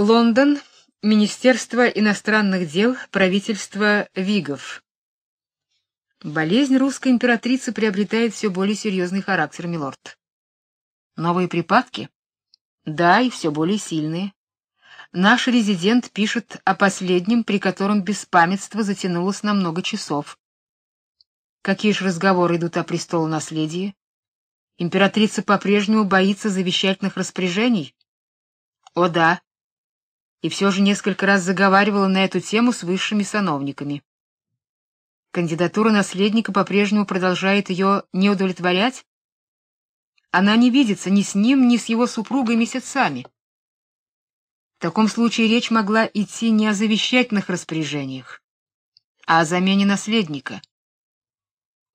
Лондон, Министерство иностранных дел, правительство Вигов. Болезнь русской императрицы приобретает все более серьезный характер, милорд. Новые припадки? Да, и все более сильные. Наш резидент пишет о последнем, при котором беспамятство затянулось на много часов. Какие же разговоры идут о престолонаследии? Императрица по-прежнему боится завещательных распоряжений? О да и все же несколько раз заговаривала на эту тему с высшими сановниками. Кандидатура наследника по-прежнему продолжает ее не удовлетворять. Она не видится ни с ним, ни с его супругой месяцами. В таком случае речь могла идти не о завещательных распоряжениях, а о замене наследника.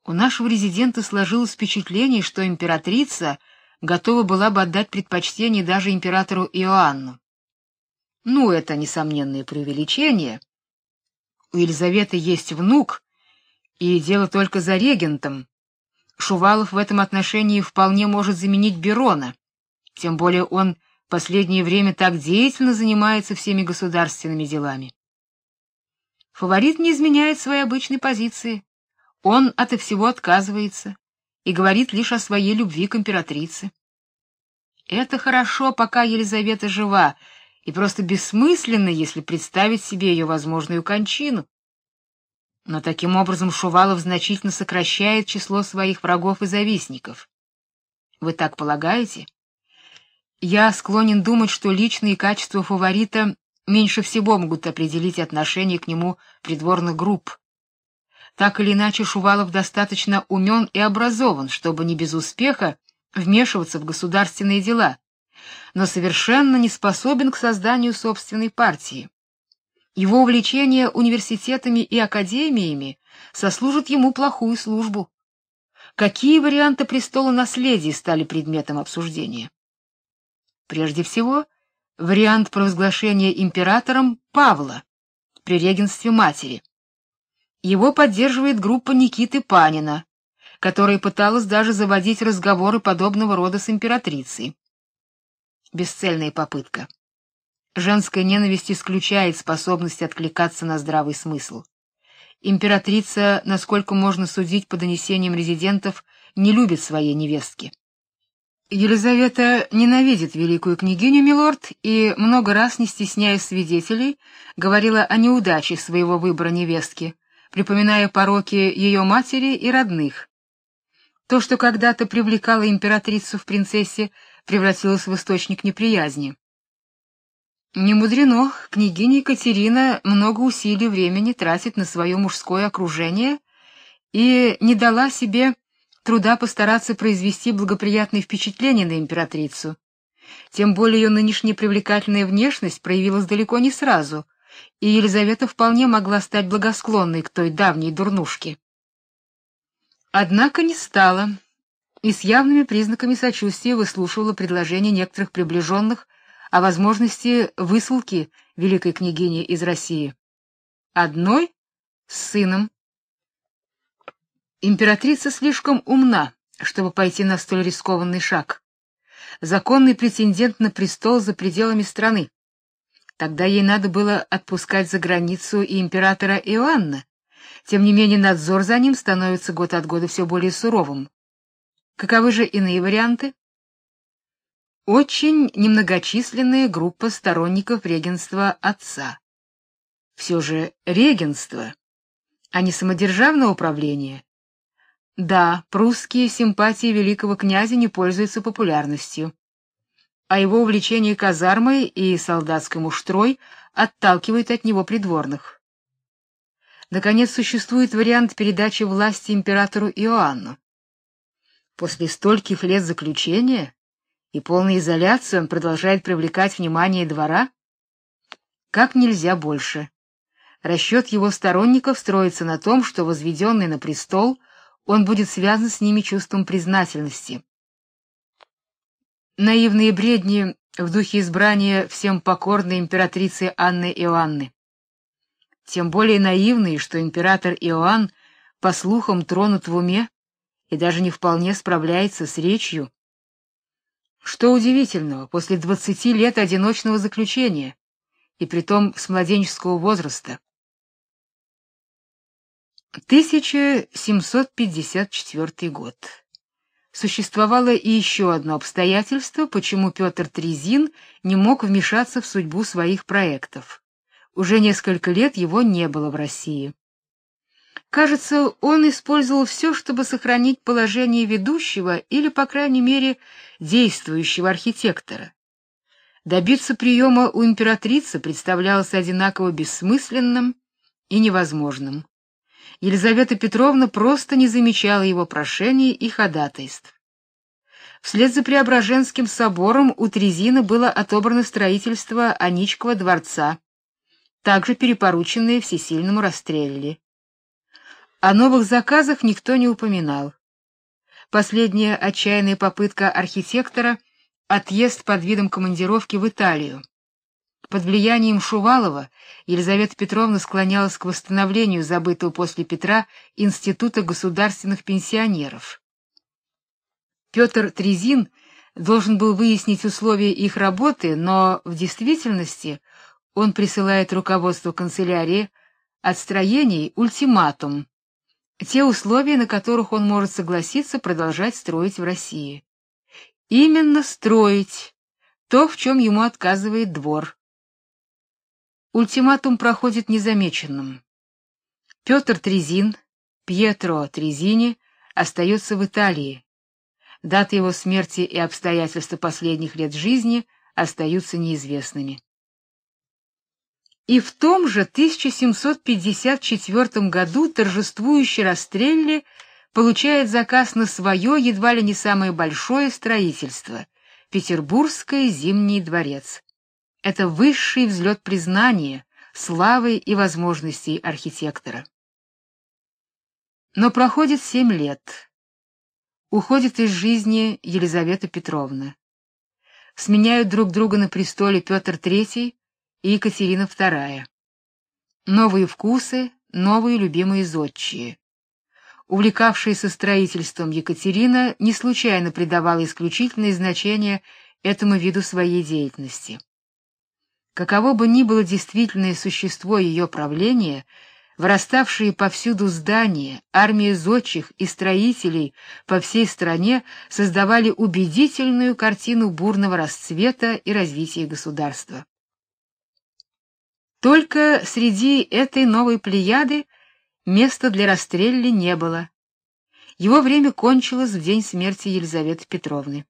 У нашего резидента сложилось впечатление, что императрица готова была бы отдать предпочтение даже императору Иоанну. Ну, это несомненное преувеличение. У Елизаветы есть внук, и дело только за регентом. Шувалов в этом отношении вполне может заменить Берона. Тем более он последнее время так деятельно занимается всеми государственными делами. Фаворит не изменяет своей обычной позиции. Он от всего отказывается и говорит лишь о своей любви к императрице. Это хорошо, пока Елизавета жива, и просто бессмысленно, если представить себе ее возможную кончину. Но таким образом Шувалов значительно сокращает число своих врагов и завистников. Вы так полагаете? Я склонен думать, что личные качества фаворита меньше всего могут определить отношение к нему придворных групп. Так или иначе, Шувалов достаточно умен и образован, чтобы не без успеха вмешиваться в государственные дела но совершенно не способен к созданию собственной партии. Его увлечение университетами и академиями сослужит ему плохую службу. Какие варианты престола наследия стали предметом обсуждения? Прежде всего, вариант провозглашения императором Павла при регенстве матери. Его поддерживает группа Никиты Панина, которая пыталась даже заводить разговоры подобного рода с императрицей бесцельная попытка. Женская ненависть исключает способность откликаться на здравый смысл. Императрица, насколько можно судить по донесениям резидентов, не любит своей невестки. Елизавета ненавидит великую княгиню милорд и много раз, не стесняясь свидетелей, говорила о неудаче своего выбора невестки, припоминая пороки ее матери и родных. То, что когда-то привлекало императрицу в принцессе, превратилась в источник неприязни. Не мудрено, княгиня Екатерина много усилий времени тратит на свое мужское окружение и не дала себе труда постараться произвести благоприятное впечатление на императрицу. Тем более ее нынешняя привлекательная внешность проявилась далеко не сразу, и Елизавета вполне могла стать благосклонной к той давней дурнушке. Однако не стала и с явными признаками сочувствия выслушивала предложения некоторых приближенных о возможности высылки великой княгини из России. Одной с сыном. Императрица слишком умна, чтобы пойти на столь рискованный шаг. Законный претендент на престол за пределами страны. Тогда ей надо было отпускать за границу и императора Иоанна. Тем не менее надзор за ним становится год от года все более суровым. Каковы же иные варианты? Очень немногочисленная группа сторонников регенства отца. Все же регенство, а не самодержавное управление. Да, прусские симпатии великого князя не пользуются популярностью, а его увлечение казармой и солдатской муштрой отталкивает от него придворных. Наконец, существует вариант передачи власти императору Иоанну. После стольких лет заключения и полной изоляции он продолжает привлекать внимание двора как нельзя больше. Расчет его сторонников строится на том, что возведенный на престол, он будет связан с ними чувством признательности. Наивные бредни в духе избрания всем покорной императрицы Анны Иоанны. Тем более наивные, что император Иоанн по слухам тронут в уме и даже не вполне справляется с речью. Что удивительного, после двадцати лет одиночного заключения и притом с младенческого возраста. 1754 год. Существовало и еще одно обстоятельство, почему Петр Трезин не мог вмешаться в судьбу своих проектов. Уже несколько лет его не было в России. Кажется, он использовал все, чтобы сохранить положение ведущего или, по крайней мере, действующего архитектора. Добиться приема у императрицы представлялось одинаково бессмысленным и невозможным. Елизавета Петровна просто не замечала его прошений и ходатайств. Вслед за Преображенским собором у Трезины было отобрано строительство Аничкова дворца, также перепорученное всесильному Растрелли. О новых заказах никто не упоминал. Последняя отчаянная попытка архитектора отъезд под видом командировки в Италию. Под влиянием Шувалова Елизавета Петровна склонялась к восстановлению забытого после Петра института государственных пенсионеров. Петр Трезин должен был выяснить условия их работы, но в действительности он присылает руководству канцелярии от строений ультиматум те условия, на которых он может согласиться продолжать строить в России. Именно строить то, в чем ему отказывает двор. Ультиматум проходит незамеченным. Петр Трезин, Пьетро Трезини остается в Италии. Дата его смерти и обстоятельства последних лет жизни остаются неизвестными. И в том же 1754 году торжествующий Растрелли получает заказ на свое едва ли не самое большое строительство Петербургский зимний дворец. Это высший взлет признания, славы и возможностей архитектора. Но проходит семь лет. Уходит из жизни Елизавета Петровна. Сменяют друг друга на престоле Петр III и Екатерина II. Новые вкусы, новые любимые зодчие. Увлекавшаяся строительством Екатерина не случайно придавала исключительное значение этому виду своей деятельности. Каково бы ни было действительное существо ее правления, выраставшие повсюду здания, армия зодчих и строителей по всей стране создавали убедительную картину бурного расцвета и развития государства. Только среди этой новой плеяды места для Растрелли не было. Его время кончилось в день смерти Елизаветы Петровны.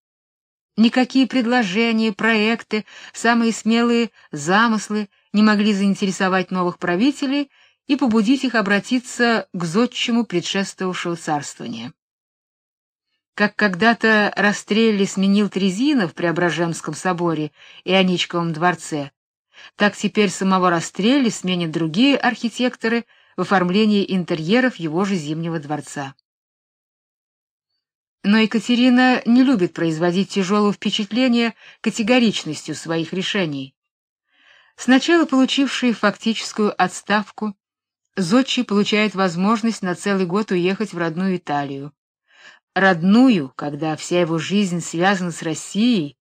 Никакие предложения, проекты, самые смелые замыслы не могли заинтересовать новых правителей и побудить их обратиться к зодчему предшествовавшего царствования. Как когда-то Растрелли сменил Трезина в Преображенском соборе и Аничковом дворце, так теперь самого Растрелли сменят другие архитекторы в оформлении интерьеров его же Зимнего дворца. Но Екатерина не любит производить тяжелого впечатления категоричностью своих решений. Сначала получивший фактическую отставку, Зодчий получает возможность на целый год уехать в родную Италию. Родную, когда вся его жизнь связана с Россией,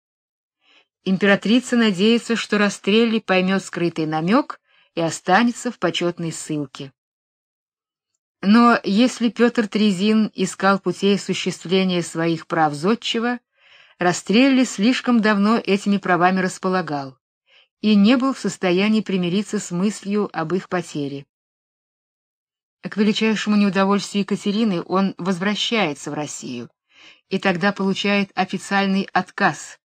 Императрица надеется, что Растрелли поймет скрытый намек и останется в почетной ссылке. Но если Петр Трезин искал путей осуществления своих прав зодчего, Растрелли слишком давно этими правами располагал и не был в состоянии примириться с мыслью об их потере. К величайшему неудовольствию Екатерины он возвращается в Россию и тогда получает официальный отказ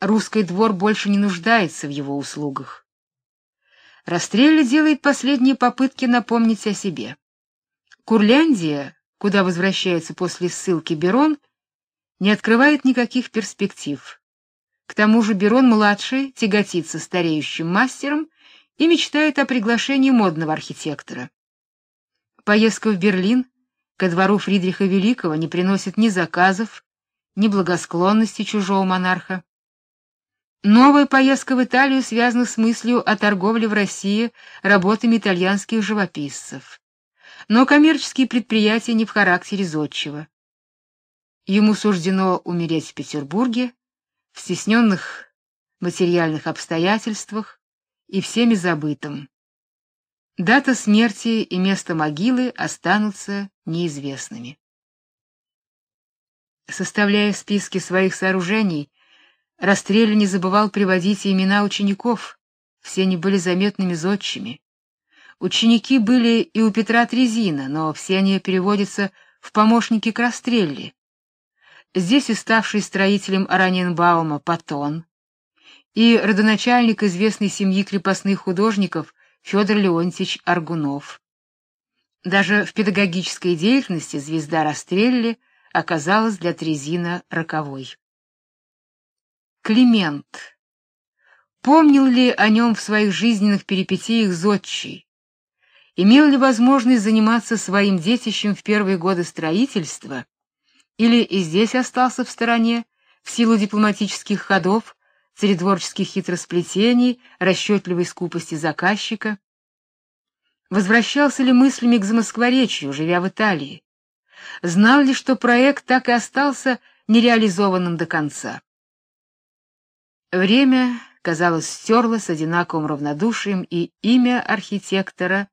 Русский двор больше не нуждается в его услугах. Растрелли делает последние попытки напомнить о себе. Курляндия, куда возвращается после ссылки Берон, не открывает никаких перспектив. К тому же Берон младший тяготится стареющим мастером и мечтает о приглашении модного архитектора. Поездка в Берлин ко двору Фридриха Великого не приносит ни заказов, ни благосклонности чужого монарха. Новая поездка в Италию связана с мыслью о торговле в России работами итальянских живописцев. Но коммерческие предприятия не в характере зодчего. Ему суждено умереть в Петербурге в стесненных материальных обстоятельствах и всеми забытым. Дата смерти и место могилы останутся неизвестными. Составляя списки своих сооружений, Растрелли не забывал приводить имена учеников. Все они были заметными зодчими. Ученики были и у Петра Трезина, но все они переводятся в помощники к Растрелли. Здесь и ставший строителем Араньенбаума Патон, и родоначальник известной семьи крепостных художников Федор Леонтьевич Аргунов. Даже в педагогической деятельности звезда Растрелли оказалась для Трезина роковой. Климент. Помнил ли о нем в своих жизненных перипетиях зодчий? Имел ли возможность заниматься своим детищем в первые годы строительства или и здесь остался в стороне в силу дипломатических ходов, царедворческих хитросплетений, расчетливой скупости заказчика? Возвращался ли мыслями к Замоскворечью, живя в Италии? Знал ли, что проект так и остался нереализованным до конца? Время, казалось, стерло с одинаковым равнодушием и имя архитектора,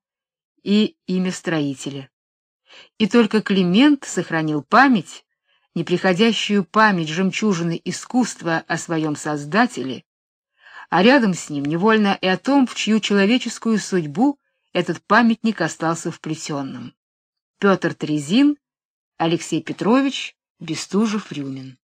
и имя строителя. И только Климент сохранил память неприходящую память жемчужины искусства о своем создателе, а рядом с ним невольно и о том, в чью человеческую судьбу этот памятник остался вплетенным. Петр Трезин, Алексей Петрович Бестужев-Рюмин